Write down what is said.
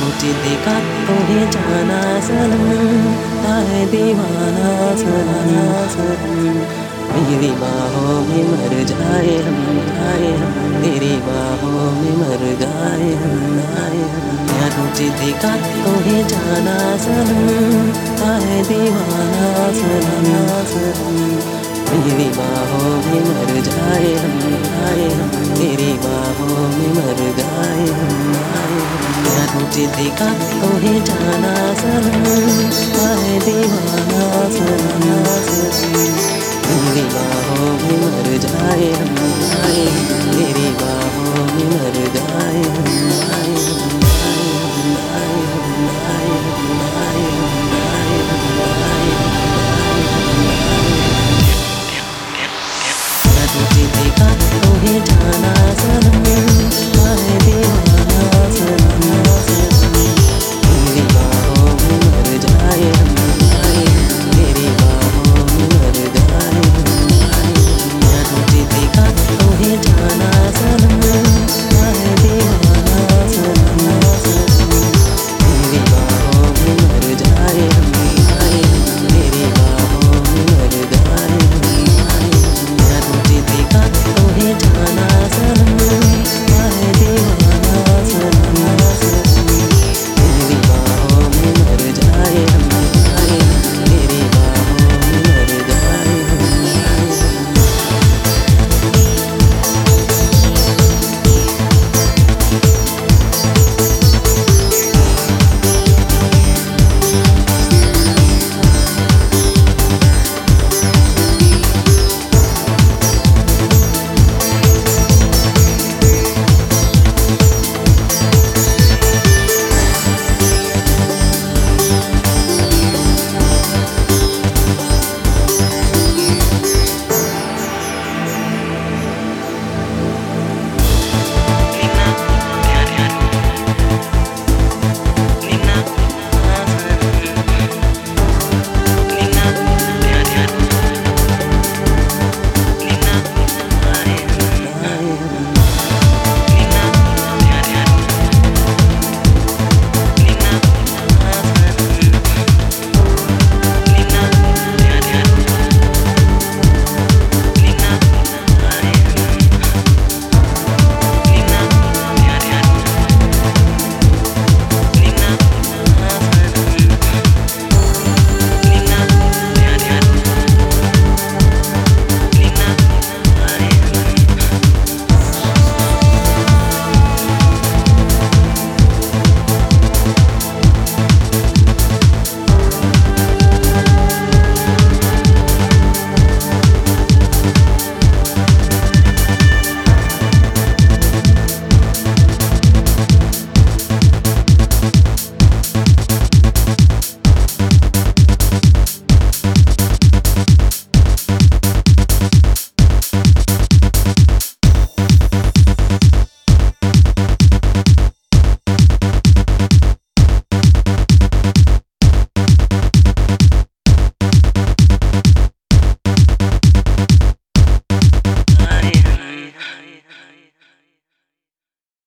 तुझे देखा तुम्हें जाना सनम है दीवाना सना सनम। मेरी बाहों में मर जाए हम, आए हम, तेरी बाहों में मर जाए हम जाए हम। या तुझे देखा तुम्हें जाना सनम है दीवाना सना सनम। मेरी बाहों में मर जाए हम जाए हम, तेरी बाहों या तुझे देखा तुम्हें जाना सनम है दीवाना सना सनम मेरी बाहों में मर